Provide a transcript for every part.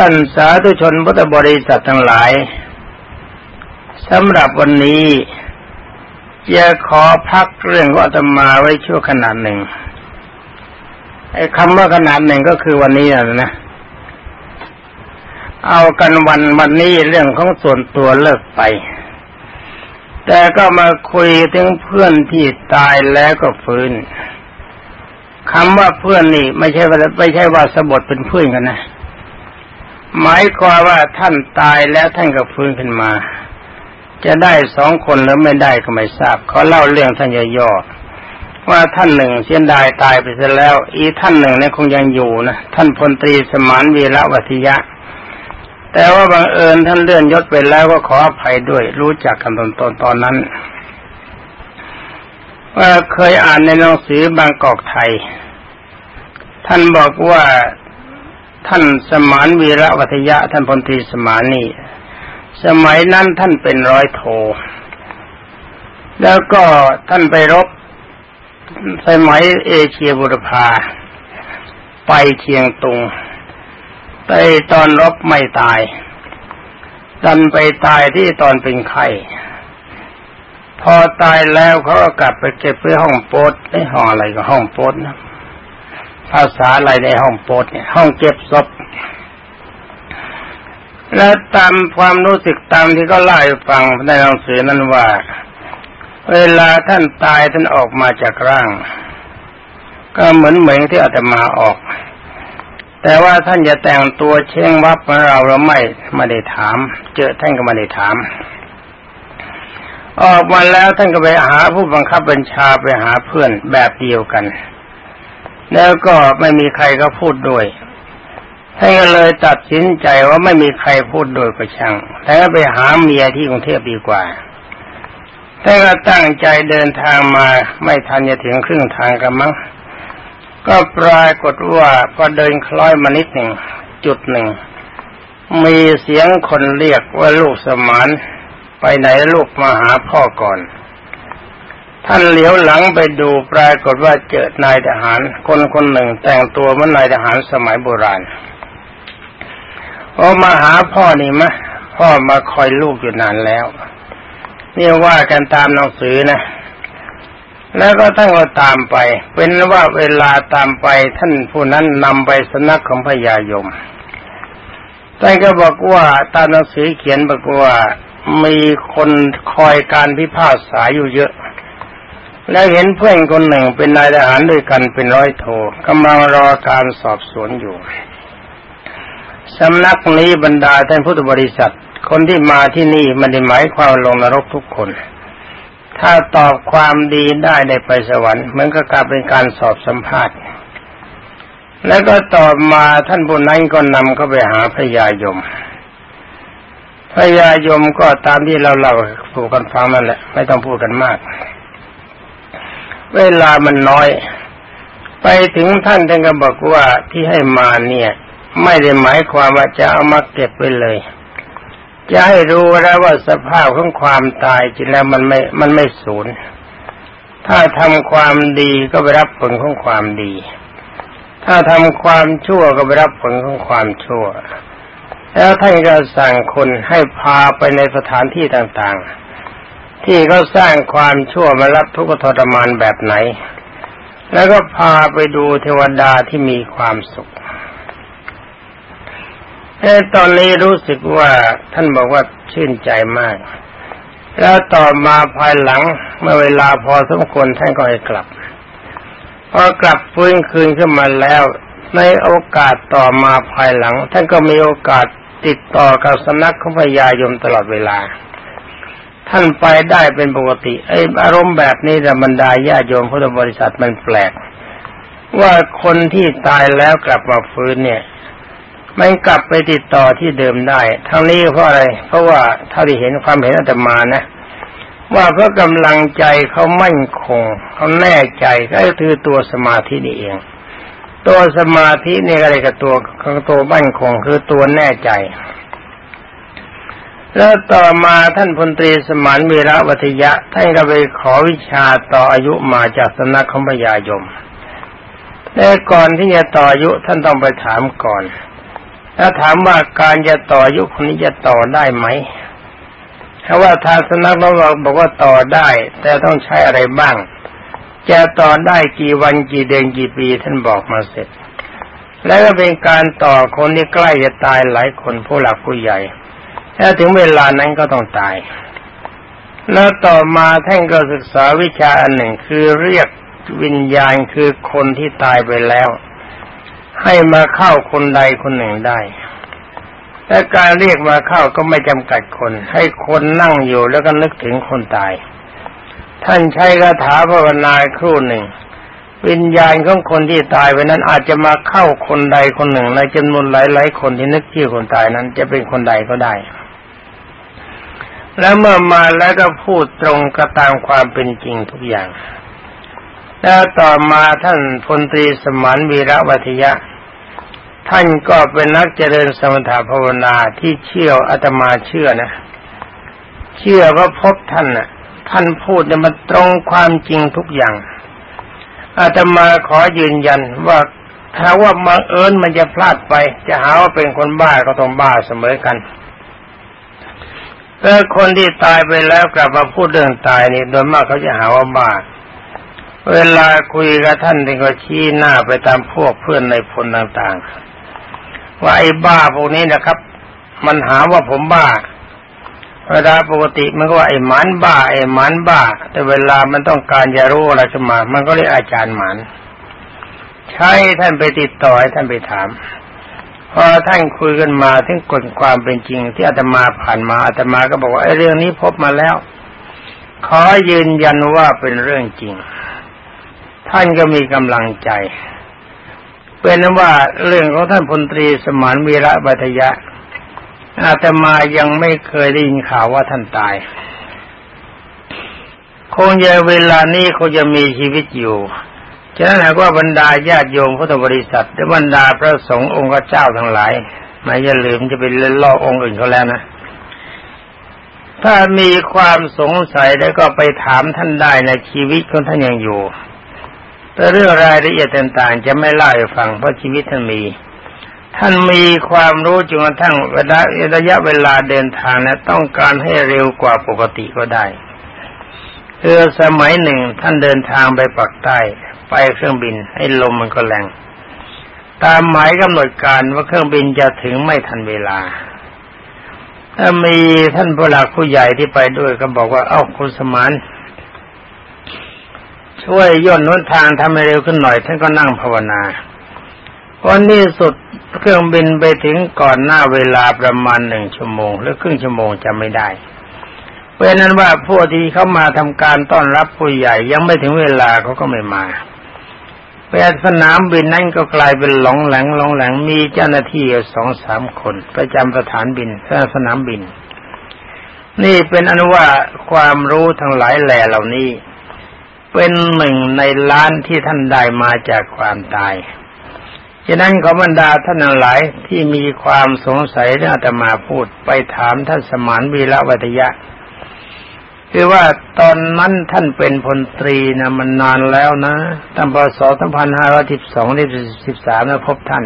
ท่านสาธุชนพุทธบริษัททั้งหลายสำหรับวันนี้จะขอพักเรื่องอาตมาไว้ชั่วขนาดหนึ่งไอ้คำว่าขนาดหนึ่งก็คือวันนี้นะเอากันวันวันนี้เรื่องของส่วนตัวเลิกไป แต่ก็มาคุยถึงเพื่อนที่ตายแล้วก็ฟื้นคำว่าเพื่อนนี่ ไม่ใช่ว่าไม่ใช่ว่าสบทเป็นเพื่อนกันนะ หมายความว่าท่านตายแล้วท่านก็ฟื้นขึ้นมา จะได้สองคนหรือไม่ได้ก็ไม่ทราบเขาเล่าเรื่องท่านย่อๆว่าท่านหนึ่งเสียดายตายไปเสียแล้ว อีท่านหนึ่งเนี่ยคงยังอยู่นะท่านพลตรีสมานวีระวัทยะ แต่ว่าบังเอิญท่านเลื่อนยศไปแล้วก็ขออภัยด้วย รู้จักกันตอนตอนตอนนั้นว่าเคยอ่านในหนังสือบางกอกไทย ท่านบอกว่า ท่านสมานวีระวัทยะท่านพลตรีสมานีสมัยนั้นท่านเป็นร้อยโท แล้วก็ท่านไปรบสมัยเอเชียบุรพา ไปเชียงตุง ไปตอนรบไม่ตาย ดันไปตายที่ตอนเป็นไข้พอตายแล้วเขาก็กลับไปเก็บไว้ห้องโปสในห้องอะไรก็ห้องโปสนะ ภาษาอะไรในห้องโปสเนี่ยห้องเก็บศพและตามความรู้สึกตามที่ก็เล่าให้ฟังในหนังสือนั้นว่า เวลาท่านตายท่านออกมาจากร่าง ก็เหมือนเหมือนที่อาตมาออก แต่ว่าท่านจะแต่งตัวเช่งวับมาเราเราไม่ไม่ได้ถาม เจอท่านก็ไม่ได้ถาม ออกมาแล้วท่านก็ไปหาผู้บังคับบัญชาไปหาเพื่อนแบบเดียวกัน แล้วก็ไม่มีใครก็พูดด้วยท่านก็เลยตัดสินใจว่าไม่มีใครพูดโดยก็ช่างแต่ก็ไปหาเมียที่กรุงเทพดีกว่าท่านก็ตั้งใจเดินทางมาไม่ทันจะถึงครึ่งทางกันมั้ง ก็ปรากฏว่าพอเดินคล้อยมานิดหนึ่งจุดหนึ่ง มีเสียงคนเรียกว่าลูกสมาน ไปไหนลูกมาหาพ่อก่อน ท่านเหลียวหลังไปดูปรากฏว่าเจอนายทหาร คนคนหนึ่งแต่งตัวเหมือนนายทหารสมัยโบราณพอมาหาพ่อนี่มะพ่อมาคอยลูกอยู่นานแล้วนี่ว่ากันตามหนังสือนะ แล้วก็ท่านก็ตามไป เป็นว่าเวลาตามไปท่านผู้นั้นนำไปสนักของพญายมท่านก็บอกว่าตามหนังสือเขียนบอกว่ามีคนคอยการพิพากษาอยู่เยอะ แล้วเห็นเพื่อนคนหนึ่งเป็นนายทหารด้วยกันเป็นร้อยโทกำลังรอการสอบสวนอยู่สำนักนี้บรรดาท่านพุทธบริษัท คนที่มาที่นี่มันได้หมายความลงนรกทุกคน ถ้าตอบความดีได้ได้ไปสวรรค์มันก็กลายเป็นการสอบสัมภาษณ์ แล้วก็ตอบมาท่านผู้นั้นก็นำเข้าไปหาพญายมพญายมก็ตามที่เราเล่าผูกกันฟังนั่นแหละ ไม่ต้องพูดกันมาก เวลามันน้อย ไปถึงท่านท่านก็บอกว่าที่ให้มาเนี่ย ไม่ได้หมายความว่าจะเอามาเก็บไว้เลย จะให้รู้แล้วว่าสภาพของความตายจริงแล้วมันไม่มันไม่สูญถ้าทำความดีก็ไปรับผลของความดี ถ้าทำความชั่วก็ไปรับผลของความชั่ว แล้วท่านก็สั่งคนให้พาไปในสถานที่ต่างๆ ที่เขาสร้างความชั่วมารับทุกข์ทรมานแบบไหน แล้วก็พาไปดูเทวดาที่มีความสุขแต่ตอนนี้รู้สึกว่าท่านบอกว่าชื่นใจมาก แล้วต่อมาภายหลังเมื่อเวลาพอสมควรท่านก็ให้กลับ พอกลับฟื้นคืนขึ้นมาแล้ว ในโอกาสต่อมาภายหลัง ท่านก็มีโอกาสติดต่อกับสำนักของพญายมตลอดเวลา ท่านไปได้เป็นปกติไออารมณ์แบบนี้ธรรมดาญาโยมพุทธบริษัทมันแปลก ว่าคนที่ตายแล้วกลับมาฟื้นเนี่ยมันกลับไปติดต่อที่เดิมได้ทั้งนี้เพราะอะไร เพราะว่าถ้าที่เห็นความเห็นอาตมานะ ว่าเพราะกำลังใจเขามั่นคงเขาแน่ใจก็คือตัวสมาธินี่เอง ตัวสมาธินี่อะไรกับตัวของตัวมั่นคงคือตัวแน่ใจ แล้วต่อมาท่านพลตรีสมานวีระวัทยะท่านก็ไปขอวิชาต่ออายุมาจากสนักของพญายมแต่ก่อนที่จะต่ออายุท่านต้องไปถามก่อน แล้วถามว่าการจะต่ออายุคนนี้จะต่อได้ไหมเพราะว่าทางสนักเราบอกว่าต่อได้ แต่ต้องใช้อะไรบ้าง จะต่อได้กี่วันกี่เดือนกี่ปีท่านบอกมาเสร็จ แล้วก็เป็นการต่อคนที่ใกล้จะตายหลายคนผู้หลักผู้ใหญ่ แล้วถึงเวลานั้นก็ต้องตาย แล้วต่อมาท่านก็ศึกษาวิชาอันหนึ่งคือเรียกวิญญาณคือคนที่ตายไปแล้ว ให้มาเข้าคนใดคนหนึ่งได้และการเรียกมาเข้าก็ไม่จำกัดคน ให้คนนั่งอยู่แล้วก็นึกถึงคนตาย ท่านใช้คาถาภาวนาครู่หนึ่ง วิญญาณของคนที่ตายไปนั้นอาจจะมาเข้าคนใดคนหนึ่งในจำนวนหลายๆคนที่นึกชื่อคนตายนั้น จะเป็นคนใดก็ได้ แล้วเมื่อมาแล้วก็พูดตรงกระตามความเป็นจริงทุกอย่าง แล้วต่อมาท่านพลตรีสมานวีระวัทยะ ท่านก็เป็นนักเจริญสมถภาวนาที่เชื่ออาตมาเชื่อนะ เชื่อว่าพบท่านน่ะ ท่านพูดเนี่ยมันตรงความจริงทุกอย่างอาตมาขอยืนยันว่าถ้าว่ามังเอิญมันจะพลาดไป จะหาว่าเป็นคนบ้าก็ต้องบ้าเสมอกัน แต่คนที่ตายไปแล้วกลับมาพูดเรื่องตายนี่โดยมากเขาจะหาว่าบ้าเวลาคุยกับท่านท่านก็ชี้หน้าไปตามพวกเพื่อนในพลต่างๆว่าไอ้บ้าพวกนี้นะครับ มันหาว่าผมบ้าเวลาปกติมันก็ว่าไอ้หมันบ้าไอ้หมันบ้า แต่เวลามันต้องการจะรู้อะไรขึ้นมา มันก็เรียกอาจารย์หมันใช้ท่านไปติดต่อให้ท่านไปถาม พอท่านคุยกันมาถึงกฎความเป็นจริง ที่อาตมาผ่านมาอาตมาก็บอกว่าไอ้เรื่องนี้พบมาแล้ว ขอยืนยันว่าเป็นเรื่องจริง ท่านก็มีกำลังใจ เป็นว่าเรื่องของท่านพลตรีสมานวีระบัตยะ อาตมายังไม่เคยได้ยินข่าวว่าท่านตาย คงจะเวลานี้คงจะมีชีวิตอยู่ ฉะนั้นหากว่าบรรดาญาติโยมพุทธบริษัท และบรรดาพระสงฆ์องค์เจ้าทั้งหลายไม่อย่าลืมจะไปเล่นล่อองค์อื่นเขาแล้วนะถ้ามีความสงสัยแล้วก็ไปถามท่านได้ในชีวิตของท่านยังอยู่แต่เรื่องรายละเอียดต่างๆ จะไม่เล่าให้ฟังเพราะชีวิตท่านมี ท่านมีความรู้จนกระทั่งเวลาระยะเวลาเดินทางนะต้องการให้เร็วกว่าปกติก็ได้คือสมัยหนึ่งท่านเดินทางไปปักใต้ ไปเครื่องบินให้ลมมันก็แรง ตามหมายกำหนดการว่าเครื่องบินจะถึงไม่ทันเวลาถ้ามีท่านผู้หลักผู้ใหญ่ที่ไปด้วยก็บอกว่า เอ้าคุณสมานช่วยย่นนุนทางทำให้เร็วขึ้นหน่อยท่านก็นั่งภาวนาวันนี้สุดเครื่องบินไปถึงก่อนหน้าเวลาประมาณหนึ่งชั่วโมง หรือครึ่งชั่วโมงจะไม่ได้ เพราะนั้นว่าผู้ที่เขามาทำการต้อนรับผู้ใหญ่ยังไม่ถึงเวลาเขาก็ไม่มา ไปสนามบินนั่นก็กลายเป็นหลงแหลงหลงแหลงมีเจ้าหน้าที่สองสามคนประจำสถานบินสนามบิน นี่เป็นอนุว่าความรู้ทั้งหลายแหล่เหล่านี้ เป็นหนึ่งในล้านที่ท่านได้มาจากความตายฉะนั้นขอบรรดาท่านหลายที่มีความสงสัยเรื่องอาตมาพูดไปถามท่านสมานวีระวัตยะ คือว่าตอนนั้นท่านเป็นพลตรีนะมันนานแล้วนะตั้งปศสองพศ2512ที่13นะพบท่าน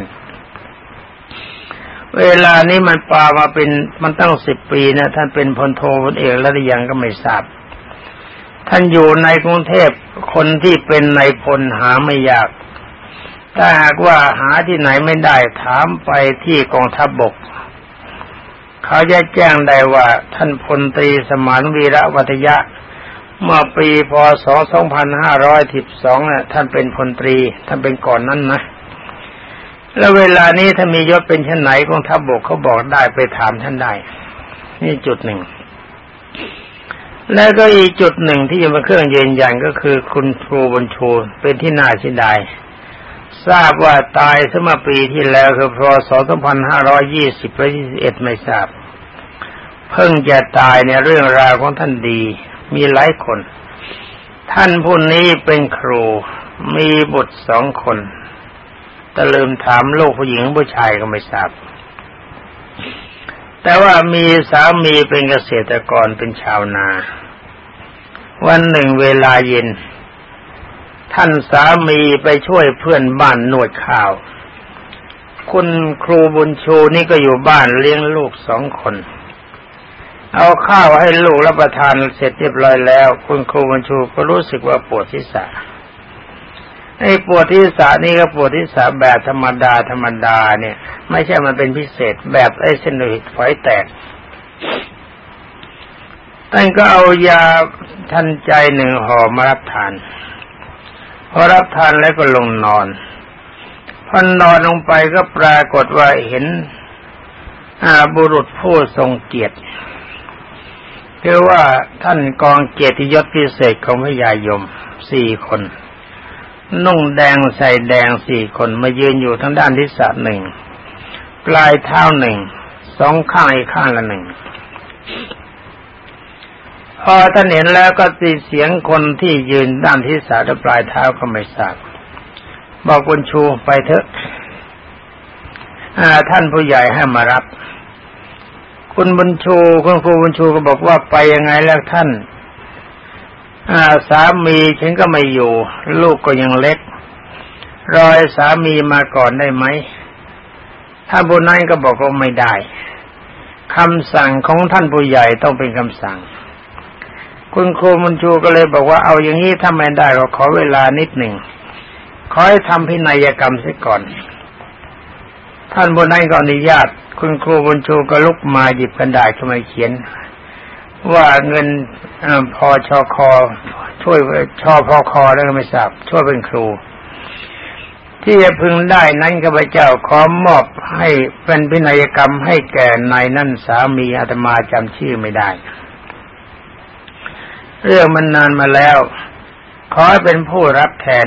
เวลานี้มันปามาเป็นมันตั้งสิบปีนะท่านเป็นพลโทพลเอกแล้วหรือยังก็ไม่ทราบ ท่านอยู่ในกรุงเทพคนที่เป็นในพลหาไม่ยาก ถ้าหากว่าหาที่ไหนไม่ได้ถามไปที่กองทัพบบก เขาจะแจ้งได้ว่าท่านพลตรีสมานวีระวัตยะ เมื่อปีพศ 2512น่ะท่านเป็นพลตรีท่านเป็นก่อนนั้นนะแล้วเวลานี้ถ้ามียศเป็นชั้นไหนกองทัพบบกเขาบอกได้ไปถามท่านได้ นี่จุดหนึ่ง แล้วก็อีกจุดหนึ่งที่จะมาเครื่องยืนยันก็คือคุณครูบรรชูเป็นที่น่าเสียดายทราบว่าตายสมัยปีที่แล้วคือพศ 2520ไป21 ไม่ทราบ เพิ่งจะตายในเรื่องราวของท่านดี มีหลายคน ท่านผู้นี้เป็นครูมีบุตรสองคนแต่ลืมถามลูกผู้หญิงผู้ชายก็ไม่ทราบ แต่ว่ามีสามีเป็นเกษตรกรเป็นชาวนา วันหนึ่งเวลาเย็น ท่านสามีไปช่วยเพื่อนบ้านนวดข้าวคคุณครูบุญชูนี่ก็อยู่บ้านเลี้ยงลูกสองคน เอาข้าวให้ลูกรับประทานเสร็จเรียบร้อยแล้ว คุณครูบุญชูก็รู้สึกว่าปวดศีรษะไอ้ปวดที่สานี่ก็ปวดที่สาแบบธรรมดาธรรมดาเนี่ย ไม่ใช่มันเป็นพิเศษแบบไอ้เส้นเลือดฝอยแตกท่านก็เอายาทันใจหนึ่งห่อมารับทาน พอรับทานแล้วก็ลงนอน พอนอนลงไปก็ปรากฏว่าเห็นอาบุรุษผู้ทรงเกียรติ คือว่าท่านกองเกียรติยศพิเศษของพระยายมสี่คน นุ่งแดงใส่แดงสี่คนมายืนอยู่ทั้งด้านทิศหนึ่งปลายเท้าหนึ่งสองข้างอีกข้างละหนึ่งพอท่านเห็นแล้วก็ตีเสียงคนที่ยืนด้านทิศและปลายเท้าก็ไม่ทราบบอกคุณชูไปเถอะท่านผู้ใหญ่ให้มารับ คุณบุญชูคุณครูบุญชูก็บอกว่าไปยังไงแล้วท่านสามีฉันก็ไม่อยู่ ลูกก็ยังเล็ก รอยสามีมาก่อนได้ไหม ถ้าบุญนั้นก็บอกว่าไม่ได้คำสั่งของท่านผู้ใหญ่ต้องเป็นคำสั่ง คุณครูมุนชูก็เลยบอกว่าเอาอย่างนี้ถ้าไม่ได้ก็ขอเวลานิดหนึ่งขอให้ทำพินัยกรรมเสียก่อน ท่านบุญนั้นก็อนุญาต คุณครูบุญชูก็ลุกมาหยิบกระดาษขึ้นมาเขียน ว่าเงินพอชอคอช่วยชอพอคอแล้วก็ไม่ทราบช่วยเป็นครู ที่จะพึงได้นั้นข้าพเจ้าขอมอบให้เป็นพินัยกรรมให้แก่นายนั่นสามีอาตมาจำชื่อไม่ได้ เรื่องมันนานมาแล้ว ขอให้เป็นผู้รับแทน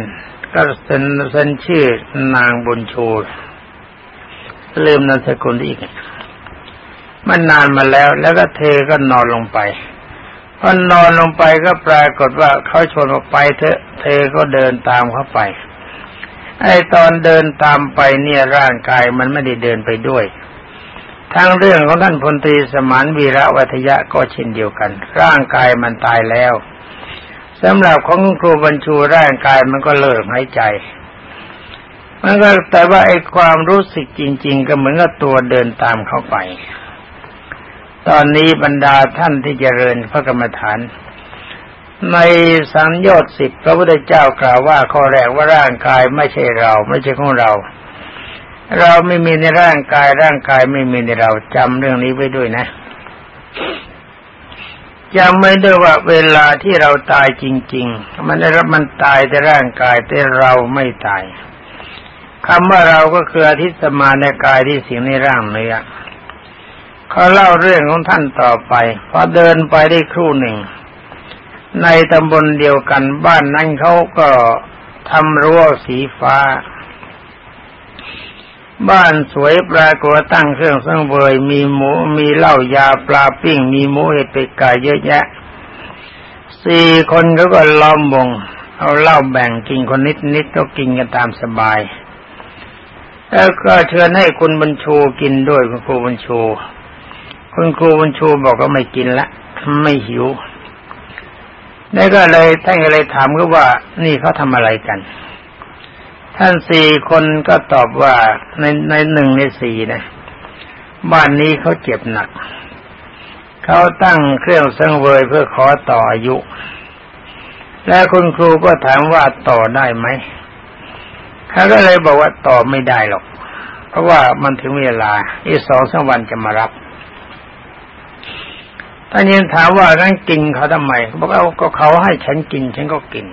ก็เซ็นเซ็นชื่อนางบุญชู ลืมนามสกุลอีกมันนานมาแล้ว แล้วก็เธอก็นอนลงไปพอนอนลงไปก็ปรากฏว่าเขาชวนออกไปเถอเธอก็เดินตามเขาไป ไอตอนเดินตามไปเนี่ยร่างกายมันไม่ได้เดินไปด้วยทั้งเรื่องของท่านพลตรีสมานวีระวัทยะก็เช่นเดียวกัน ร่างกายมันตายแล้วสำหรับของครูบรรชูร่างกายมันก็เลิกหายใจ มันก็แต่ว่าไอ้ความรู้สึกจริง ๆ ก็เหมือนกับตัวเดินตามเข้าไป ตอนนี้บรรดาท่านที่เจริญพระกรรมฐาน ในสังโยชน์สิบพระพุทธเจ้ากล่าวว่าข้อแรกว่าร่างกายไม่ใช่เรา ไม่ใช่ของเรา เราไม่มีในร่างกายร่างกายไม่มีในเราจำเรื่องนี้ไว้ด้วยนะจำไม่ได้ว่าเวลาที่เราตายจริง ๆ มันได้รับมันตายแต่ร่างกายแต่เราไม่ตาย คำว่าเราก็คืออธิสมาในกายที่สิ่งในร่างเนื้อเขาเล่าเรื่องของท่านต่อไปพอเดินไปได้ครู่หนึ่ง ในตำบลเดียวกันบ้านนั้นเขาก็ทำรั้วสีฟ้า บ้านสวยปลากฏตั้งเครื่องสังเวยมีหมูมีเหล้ายาปลาปิ้ง มีหมูเห็ดเป็ดไก่เยอะแยะสี่คนเขาก็ล้อมวงเอาเหล้าแบ่งกินคนนิดนิดก็กินกันตามสบาย แล้วก็เชิญให้คุณบรรชูกินด้วยคุณครูบรรชูคุณครูบุญชูบอกก็ไม่กินละไม่หิวแล้วก็เลยท่านก็เลยถามก็ว่า นี่เขาทำอะไรกัน ท่านสี่คนก็ตอบว่าในในหนึ่งในสี่นะบ้านนี้เขาเจ็บหนักเขาตั้งเครื่องสังเวยเพื่อขอต่ออายุ แล้วคุณครูก็ถามว่าต่อได้ไหม เขาก็เลยบอกว่าต่อไม่ได้หรอก เพราะว่ามันถึงเวลา อีกสองสามวันจะมารับท่านยังถามว่างั้นกินเขาทำไมเขาบอกเอาก็เขาให้ฉันกิน ฉันก็กิน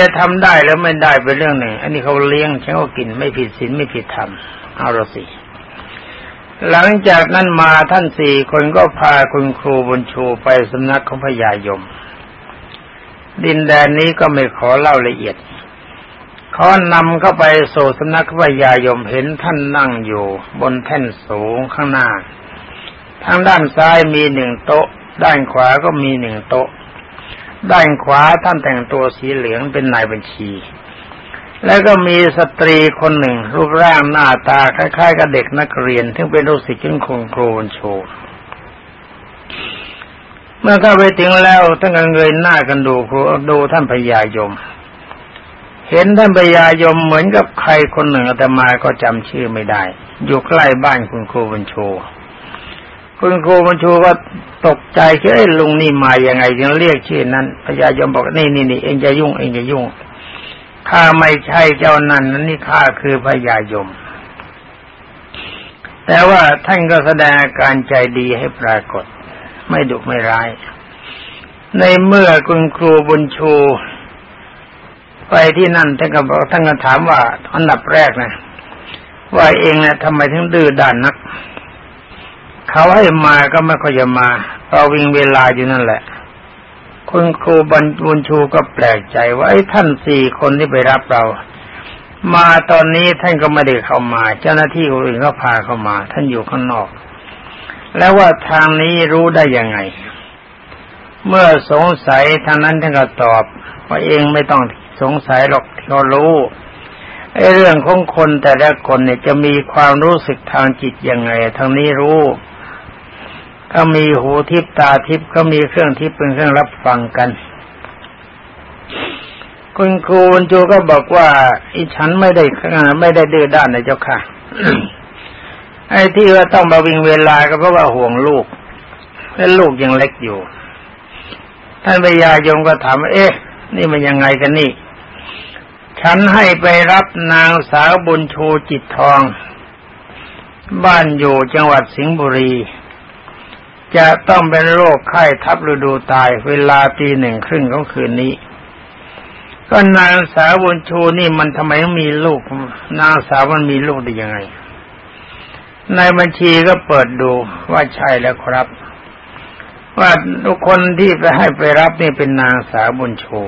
จะทำได้แล้วไม่ได้เป็นเรื่องหนึ่ง อันนี้เขาเลี้ยงฉันก็กินไม่ผิดศีลไม่ผิดธรรมเอาละสิหลังจากนั้นมาท่านสี่คนก็พาคุณครูบุญชูไปสำนักของพญายม ดินแดนนี้ก็ไม่ขอเล่าละเอียด เขานำเข้าไปสู่สำนักพญายมเห็นท่านนั่งอยู่ บนแท่นสูงข้างหน้า ทางด้านซ้ายมีหนึ่งโต๊ะ ด้านขวาก็มีหนึ่งโต๊ะ ด้านขวาท่านแต่งตัวสีเหลืองเป็นนายบัญชี แล้วก็มีสตรีคนหนึ่ง รูปร่างหน้าตาคล้ายๆกับเด็กนักเรียนที่เป็นลูกศิษย์ของคงครูโชเมื่อเข้าไปถึงแล้วท่านก็เงยหน้ากันดูครูดูท่านพญายม เห็นท่านพญายมเหมือนกับใครคนหนึ่งอาตมาก็จำชื่อไม่ได้ อยู่ใกล้บ้านคุณครูบุญชู คุณครูบุญชูก็ตกใจคิดไอ้ลุงนี่มาอย่างไงจึงเรียกชื่อนั้นพญายมบอกนี่นี่นี่เองจะยุ่งเองจะยุ่งข้าไม่ใช่เจ้านั่นนั่นนี่ข้าคือพญายม แต่ว่าท่านก็แสดงอาการใจดีให้ปรากฏ ไม่ดุไม่ร้าย ในเมื่อคุณครูบุญชู ไปที่นั่นท่านก็บอกท่านก็ถามว่าอันดับแรกนะว่าเองเนี่ยทำไมถึงดื้อด้านนัก เขาให้มาก็ไม่ค่อยจะมาเราวิ่งเวลาอยู่นั่นแหละ คุณครูบรรบุญชูก็แปลกใจว่าไอ้ท่านสี่คนที่ไปรับเรา มาตอนนี้ท่านก็ไม่ได้เข้ามา เจ้าหน้าที่คนอื่นก็พาเข้ามา ท่านอยู่ข้างนอก แล้วว่าทางนี้รู้ได้ยังไง เมื่อสงสัยทางนั้นท่านก็ตอบว่าเองไม่ต้อง สงสัยหรอกเรารู้ไอ้เรื่องของคนแต่ละคนเนี่ยจะมีความรู้สึกทางจิตยังไงทางนี้รู้ก็มีหูทิพตาทิพก็มีเครื่องทิพเป็นเครื่องรับฟังกัน คุณครูนจูก็บอกว่าอีฉันไม่ได้ไม่ได้ดื้อด้านนะเจ้าค่ะ ไอ้ที่ว่าต้องมาวิ่งเวลาก็เพราะว่าห่วงลูกและลูกยังเล็กอยู่ท่านพญายมก็ถามเอ๊ะ นี่มันยังไงกันนี่ ฉันให้ไปรับนางสาวบุญชูจิตทอง บ้านอยู่จังหวัดสิงห์บุรี จะต้องเป็นโรคไข้ทับฤดูตายเวลาตีหนึ่งครึ่งของคืนนี้ ก็นางสาวบุญชูนี่มันทำไมมีลูก นางสาวมันมีลูกได้ยังไง ในบัญชีก็เปิดดูว่าใช่แล้วครับ ว่าทุกคนที่ไปให้ไปรับนี่เป็นนางสาวบุญชู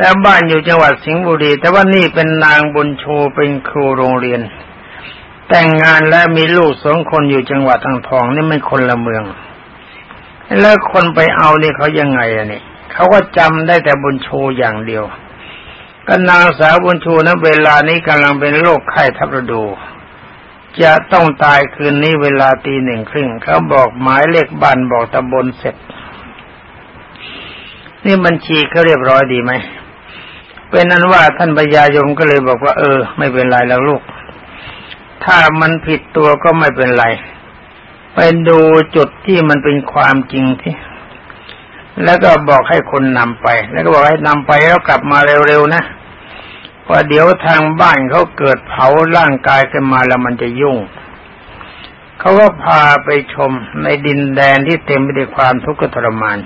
แต่บ้านอยู่จังหวัดสิงห์บุรี แต่ว่านี่เป็นนางบุญชูเป็นครูโรงเรียน แต่งงานและมีลูกสองคนอยู่จังหวัดทางทองนี่ไม่คนละเมือง แล้วคนไปเอานี่เขายังไงอะนี่เขาก็จำได้แต่บุญชูอย่างเดียวก็นางสาวบุญชูนะเวลานี้กำลังเป็นโรคไข้ทับฤดู จะต้องตายคืนนี้เวลาตีหนึ่งครึ่งเขาบอกหมายเลขบ้านบอกตำบลเสร็จ นี่บัญชีเขาเรียบร้อยดีไหม เป็นนั้นว่าท่านปยายมก็เลยบอกว่า เออ ไม่เป็นไรแล้วลูก ถ้ามันผิดตัวก็ไม่เป็นไร ไปดูจุดที่มันเป็นความจริงที่แล้วก็บอกให้คนนำไป แล้วก็บอกให้นำไปแล้วกลับมาเร็วๆนะเพราะเดี๋ยวทางบ้านเขาเกิดเผาร่างกายขึ้นมาแล้วมันจะยุ่งเขาก็พาไปชมในดินแดนที่เต็มไปด้วยความทุกข์ทรมาน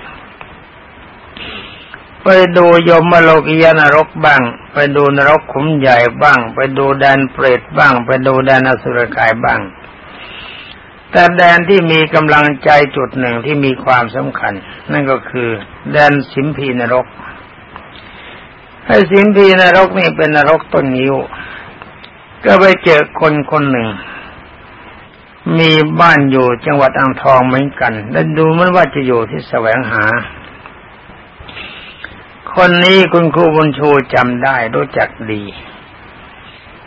ไปดูยมโลกิยานรกบ้าง ไปดูนรกขุมใหญ่บ้าง ไปดูแดนเปรตบ้าง ไปดูแดนอสุรกายบ้าง แต่แดนที่มีกำลังใจจุดหนึ่งที่มีความสำคัญ นั่นก็คือแดนสิมพีนรกไอ้สิมพีนรกนี่เป็นนรกต้นนิ้ว ก็ไปเจอคนคนหนึ่ง มีบ้านอยู่จังหวัดอ่างทองเหมือนกัน และดูมันว่าจะอยู่ที่แสวงหา คนนี้คุณครูบุญชูจำได้รู้จักดี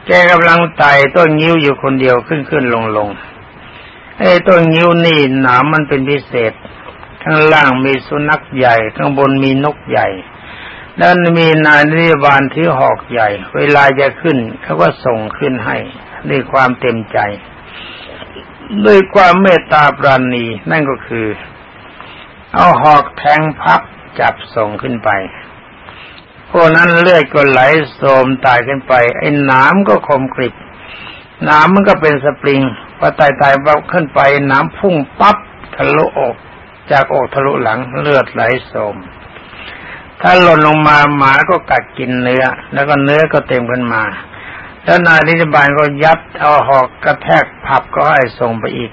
แกกำลังไต่ต้นงิ้วอยู่คนเดียวขึ้นขึ้นลงลงไอ้ต้นงิ้วนี่หนามมันเป็นพิเศษ ข้างล่างมีสุนัขใหญ่ ข้างบนมีนกใหญ่ด้านมีนายนิบาลถือหอกใหญ่ เวลาจะขึ้นเขาก็ส่งขึ้นให้ด้วยความเต็มใจ ด้วยความเมตตาปราณีนั่นก็คือ เอาหอกแทงพับจับส่งขึ้นไป พวกนั้นเลือดก็ไหลโสมตายขึ้นไป ไอ้หนามก็คมกริบหนามมันก็เป็นสปริงพอตายตายบับขึ้นไปหนามพุ่งปั๊บทะลุอกจากอกทะลุหลังเลือดไหลโสม ถ้าหล่นลงมาหมาก็กัดกินเนื้อ แล้วก็เนื้อก็เต็มขึ้นมา แล้วนายนิจบาลก็ยัดเอาหอกกระแทกผับก็ให้ส่งไปอีก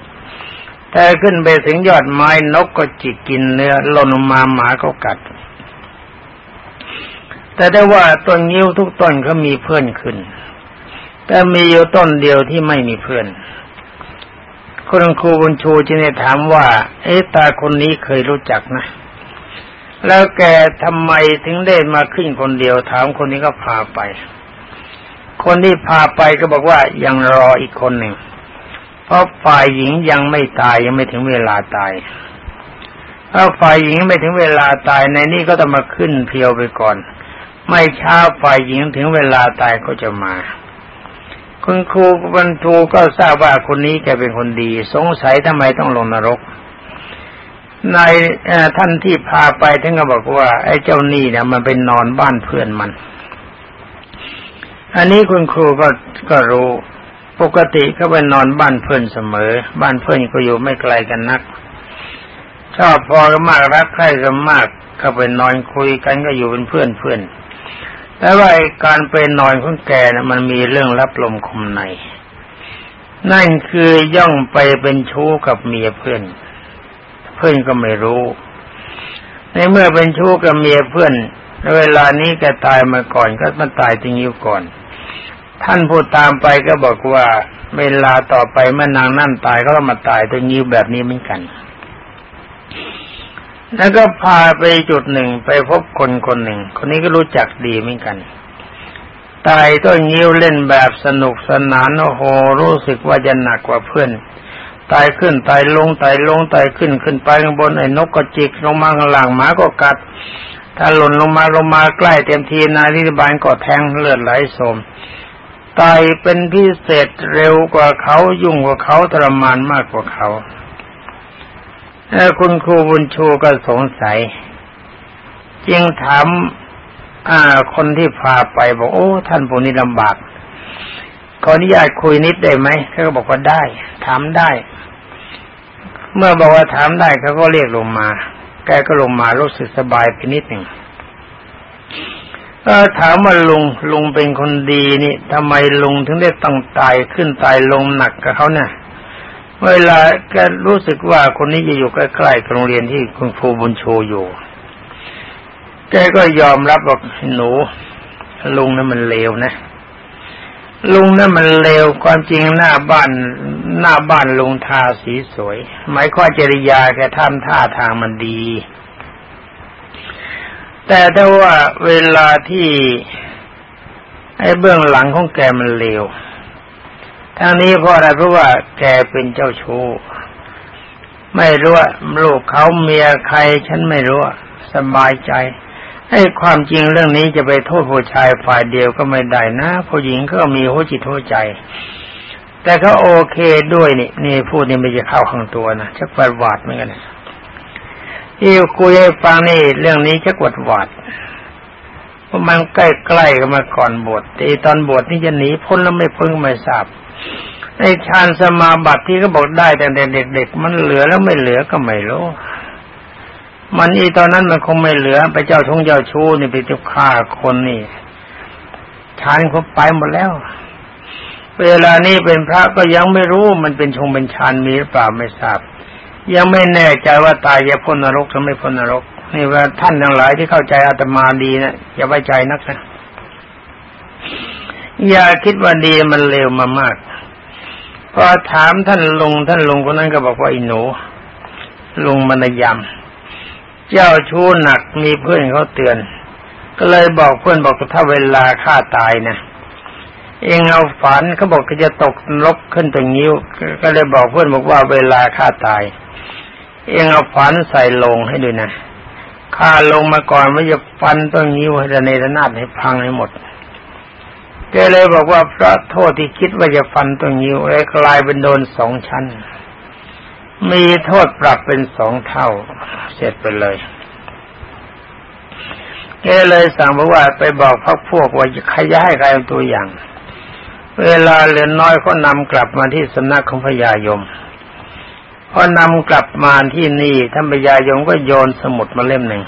แต่ขึ้นไปถึงยอดไม้นกก็จิกกินเนื้อหล่นลงมาหมาก็กัด แต่ได้ว่าต้นงิ้วทุกต้นเขามีเพื่อนขึ้น แต่มีอยู่ต้นเดียวที่ไม่มีเพื่อนคุณครูบุญชูจึงได้ถามว่า เอ๊ตาคนนี้เคยรู้จักนะ แล้วแกทำไมถึงได้มาขึ้นคนเดียวถามคนนี้ก็พาไป คนที่พาไปก็บอกว่ายังรออีกคนหนึ่ง เพราะฝ่ายหญิงยังไม่ตายยังไม่ถึงเวลาตายถ้าฝ่ายหญิงไม่ถึงเวลาตายในนี้ก็ต้องมาขึ้นเพียวไปก่อน ไม่ช้าฝ่ายหญิงถึงเวลาตายก็จะมา คุณครูบรรทูก็ทราบว่าคนนี้แกเป็นคนดี สงสัยทำไมต้องลงนรกนายท่านที่พาไปท่านก็บอกว่า ไอ้เจ้านี่เนี่ยมันเป็นนอนบ้านเพื่อนมัน อันนี้คุณครูก็ก็รู้ปกติเขาไปนอนบ้านเพื่อนเสมอ บ้านเพื่อนก็อยู่ไม่ไกลกันนัก ชอบพอกันมากรักใคร่กันมากก็ไปนอนคุยกันก็อยู่เป็นเพื่อนเพื่อน แต่ว่าการไปนอนของแกนะมันมีเรื่องรับลมคมใน นั่นคือย่องไปเป็นชู้กับเมียเพื่อน เพื่อนก็ไม่รู้ ในเมื่อเป็นชู้กับเมียเพื่อนเวลานี้แกตายมาก่อนก็มันตายทิ้งยิ้วก่อน ท่านพูดตามไปก็บอกว่า เวลาต่อไปเมื่อนางนั่นตายก็ต้องมาตายทิ้งยิ้วแบบนี้เหมือนกัน แล้วก็พาไปจุดหนึ่งไปพบคนคนหนึ่ง คนนี้ก็รู้จักดีเหมือนกันตายก็ยิ้วเล่นแบบสนุกสนานโอ้โหรู้สึกว่าจะหนักกว่าเพื่อนตายขึ้นตายลงตายลงตายขึ้นขึ้นไปข้างบนไอ้นกก็จิกลงมาข้างล่างหมาก็กัด ถ้าหล่นลงมาลงมาใกล้เต็มทีนายริบาลก็แทงเลือดไหลโสมตายเป็นพิเศษเร็วกว่าเขายุ่งกว่าเขาทรมานมากกว่าเขา คุณครูบุญชูก็สงสัย จึงถามอ่าคนที่พาไปบอกโอ้ ท่านผู้นี้ลำบากขออนุญาตคุยนิดได้ไหมเขาก็บอกว่าได้ ถามได้ เมื่อบอกว่าถามได้เขาก็เรียกลงมา แกก็ลงมารู้สึกสบายไปนิดหนึ่งเออถามว่าลุงลุงเป็นคนดีนี่ทำไมลุงถึงได้ต้องตายขึ้นตายลงหนักกับเขาเนี่ย เวลาแกรู้สึกว่าคนนี้จะอยู่ใกล้ๆโรงเรียนที่คุณครูบุญโชอยู่ แกก็ยอมรับว่าหนู ลุงนั้นมันเลวนะ ลุงนั่นมันเลวความจริงหน้าบ้านหน้าบ้านลุงทาสีสวย หมายความจริยาแกทำท่าทางมันดี แต่ถ้าว่าเวลาที่ ไอ้เบื้องหลังของแกมันเลว ทั้งนี้เพราะอะไรเพราะว่าแกเป็นเจ้าชู้ไม่รู้ว่าลูกเขาเมียใครฉันไม่รู้สบายใจไอ้ความจริงเรื่องนี้จะไปโทษผู้ชายฝ่ายเดียวก็ไม่ได้นะผู้หญิงก็มีหัวจิตหัวใจ แต่เขาโอเคด้วยนี่นี่พูดนี่ไม่จะเข้าข้างตัวนะชักวัดวาดเหมือนกันที่คุยให้ฟังนี่เรื่องนี้ชักวัดวาดเพราะมันใกล้ๆกันมาก่อนบวชแต่ตอนบวชนี่จะหนีพ้นแล้วไม่พ้นไม่ทราบ ไอ้ฌานสมาบัติที่เขาบอกได้แต่เด็กๆมันเหลือแล้วไม่เหลือก็ไม่รู้มันอีตอนนั้นมันคงไม่เหลือ ไปเจ้าชงเจ้าชู้นี่ไปจะฆ่าคนนี่ชานเขาไปหมดแล้ว เวลานี้เป็นพระก็ยังไม่รู้มันเป็นชงเป็นชานมีหรือเปล่าไม่ทราบ ยังไม่แน่ใจว่าตายจะพ้นนรกหรือไม่พ้นนรกนี่ว่าท่านทั้งหลายที่เข้าใจอาตมาดีนะอย่าไว้ใจนักนะ อย่าคิดว่าดีมันเร็วมามาก พอถามท่านลุงท่านลุงคนนั้นก็บอกว่าอิหนูลุงมันยำเจ้าชู้หนักมีเพื่อนเขาเตือน ก็เลยบอกเพื่อนบอกถ้าเวลาฆ่าตายนะเองเอาฝันเขาบอกจะตกลบขึ้นตรงนิ้ว ก็เลยบอกเพื่อนบอกว่าเวลาฆ่าตาย เองเอาฝันใส่ลงให้ด้วยนะฆ่าลงมาก่อนว่จะฟันต้นนิ้วให้ในระนาดให้พังให้หมด กเลยบอกว่าพระโทษที่คิดว่าจะฟันต้นนิ้วเลยกลายเป็นโดนสองชั้น มีโทษปรับเป็นสองเท่า เสร็จไปเลยแกเลยสั่งบอกว่าไปบอกพักพวกว่าขยายใครตัวอย่าง เวลาเหลือน้อยก็นำกลับมาที่สำนักของพญายมพอนำกลับมาที่นี่ท่านพญายมก็โยนสมุดมาเล่มหนึ่ง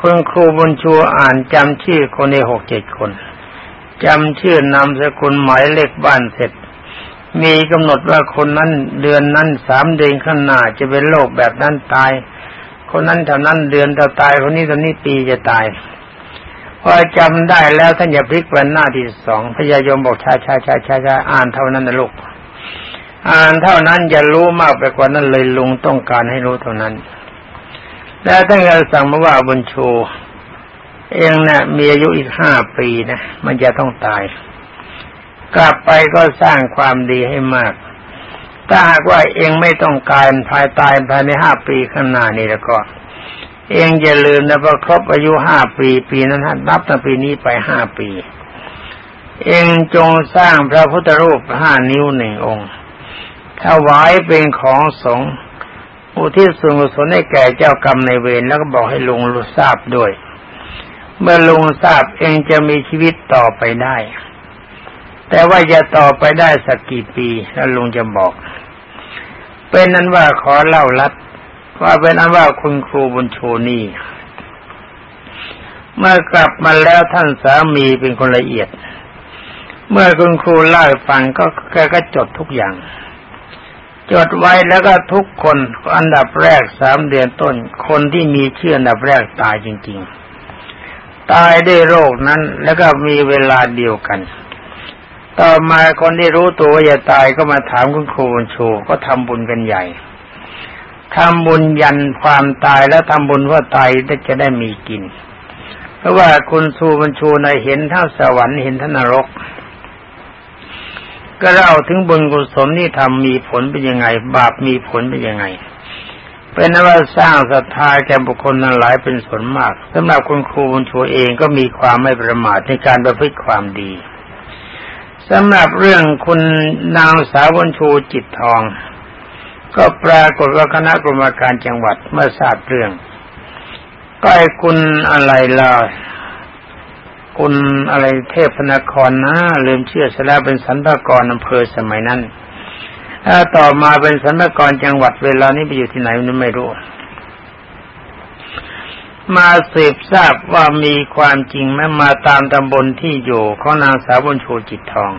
คุณครูบุญชูอ่านจำชื่อคนในหกเจ็ดคนจำชื่อนามสกุลหมายเลขบ้านเสร็จ มีกำหนดว่าคนนั้นเดือนนั้นสามเดือนข้างหน้าจะเป็นโรคแบบนั้นตาย คนนั้นเท่านั้นเดือนจะตายคนนี้ตอนนี้ปีจะตายพอจำได้แล้วท่านอย่าพลิกวันหน้าที่สองพญายมบอกชาชาชาชาชาอ่านเท่านั้นนะลูกอ่านเท่านั้นอย่ารู้มากไปกว่านั้นเลยลุงต้องการให้รู้เท่านั้น แล้วท่านก็สั่งมาว่าบุญชูเองนะ่ยมีอายุอีกห้าปีนะมันจะต้องตาย กลับไปก็สร้างความดีให้มาก ถ้าหากว่าเองไม่ต้องการภายตายภายในห้าปีข้างหน้านี่แล้วก็ เองอย่าลืมนะพอครบอายุห้าปี ปีนั้นนับตั้งปีนี้ไปห้าปี เองจงสร้างพระพุทธรูปห้านิ้วหนึ่งองค์ถวายเป็นของสงฆ์ อุทิศส่วนกุศลให้แก่เจ้ากรรมในเวรแล้วก็บอกให้ลุงรู้ทราบด้วย เมื่อลุงทราบเองจะมีชีวิตต่อไปได้ แต่ว่าจะต่อไปได้สักกี่ปีแล้วลุงจะบอก เป็นนั้นว่าขอเล่าลัดว่าเป็นนั้นว่าคุณครูบุญชูนี่เมื่อกลับมาแล้วท่านสามีเป็นคนละเอียด เมื่อคุณครูเล่าฟังก็แกก็จดทุกอย่าง จดไว้แล้วก็ทุกคนอันดับแรกสามเดือนต้น คนที่มีเชื่ออันดับแรกตายจริง ๆ ตายด้วยโรคนั้นแล้วก็มีเวลาเดียวกัน ต่อมาคนที่รู้ตัวว่าจะตายก็มาถามคุณครูบุญชูก็ทำบุญกันใหญ่ทำบุญยันความตายแล้วทำบุญว่าตายจะได้มีกิน เพราะว่าคุณครูบุญชูในเห็นทั้งสวรรค์เห็นทั้งนรก ก็เล่าถึงบุญกุศลที่ทำมีผลเป็นยังไง บาปมีผลเป็นยังไง เป็นนว่าสร้างศรัทธาแก่บุคคลนั้นหลายเป็นส่วนมากสำหรับคุณครูบุญชูเองก็มีความไม่ประมาทในการประพฤติความดีสำหรับเรื่องคุณนางสาวบุญชูจิตทอง ก็ปรากฏว่าคณะกรรมการจังหวัดเมื่อทราบเรื่อง ก็ไอ้คุณอะไรล่ะ คุณอะไรเทพนครนะลืมเชื่อซะแล้วเป็นสรรพกรอำเภอสมัยนั้นถ้าต่อมาเป็นสรรพกรจังหวัดเวลานี้ไปอยู่ที่ไหนนันไม่รู้ มาสืบทราบว่ามีความจริงแม้มาตามตำบลที่อยู่ของนางสาวบุญชูจิตทอง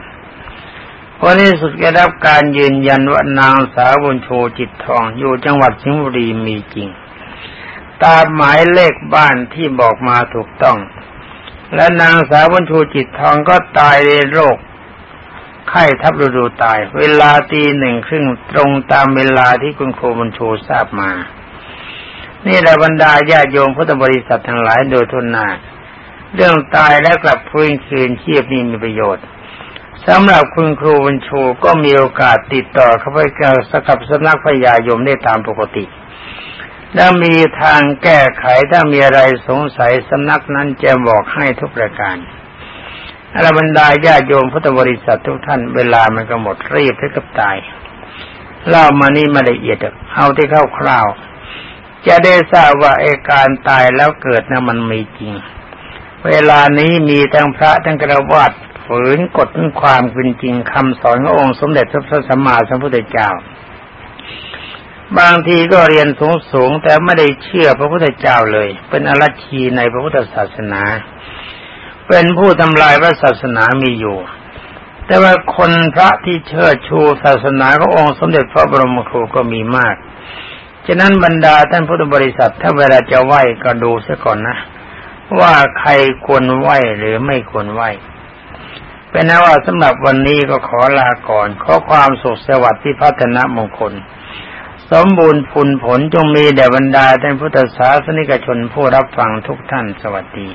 วันนี้สุดได้รับการยืนยันว่านางสาวบุญชูจิตทอง อยู่จังหวัดสิงห์บุรีมีจริง ตามหมายเลขบ้านที่บอกมาถูกต้อง และนางสาวบรรชูจิตทองก็ตายในโรค ไข้ทับฤดูตาย เวลาตีหนึ่งครึ่งตรงตามเวลาที่คุณครูบรรชูทราบมา นี่แหละบรรดาญาโยมพุทธบริษัททั้งหลายโดยทุนนาเรื่องตายและกลับฟื้นคืนชีพนี่มีประโยชน์สำหรับคุณครูบรรชูก็มีโอกาสติดต่อเข้าไปกับสกับสำนักพยายมได้ตามปกติ ถ้ามีทางแก้ไขถ้ามีอะไรสงสัยสำนักนั้นจะบอกให้ทุกประการอรบรรดาญาโยมพุทธบริษัททุกท่านเวลามันก็หมดรีบที่กับตายเล่ามานี่มาละเอียดเอาที่เข้าคร่าว จะได้ทราบว่าไอการตายแล้วเกิดนะมันมีจริง เวลานี้มีทั้งพระทั้งกระวาดฝืนกฎความเป็นจริงคำสอนขององค์สมเด็จพระสัมมาสัมพุทธเจ้า บางทีก็เรียนสูงสูงแต่ไม่ได้เชื่อพระพุทธเจ้าเลย เป็นอรชีในพระพุทธศาสนา เป็นผู้ทำลายพระศาสนามีอยู่ แต่ว่าคนพระที่เชิดชูศาสนาขององค์สมเด็จพระบรมครูก็มีมาก ฉะนั้นบรรดาท่านพุทธบริษัท ถ้าเวลาจะไหว้ก็ดูซะก่อนนะ ว่าใครควรไหว้หรือไม่ควรไหว้เป็นนว่าสำหรับวันนี้ก็ขอลาก่อน ขอความสุขสวัสดิ์ที่พัฒนามงคล สมบูรณ์ผลผลจงมีแด่บรรดาท่านพุทธศาสนิกชนผู้รับฟังทุกท่านสวัสดี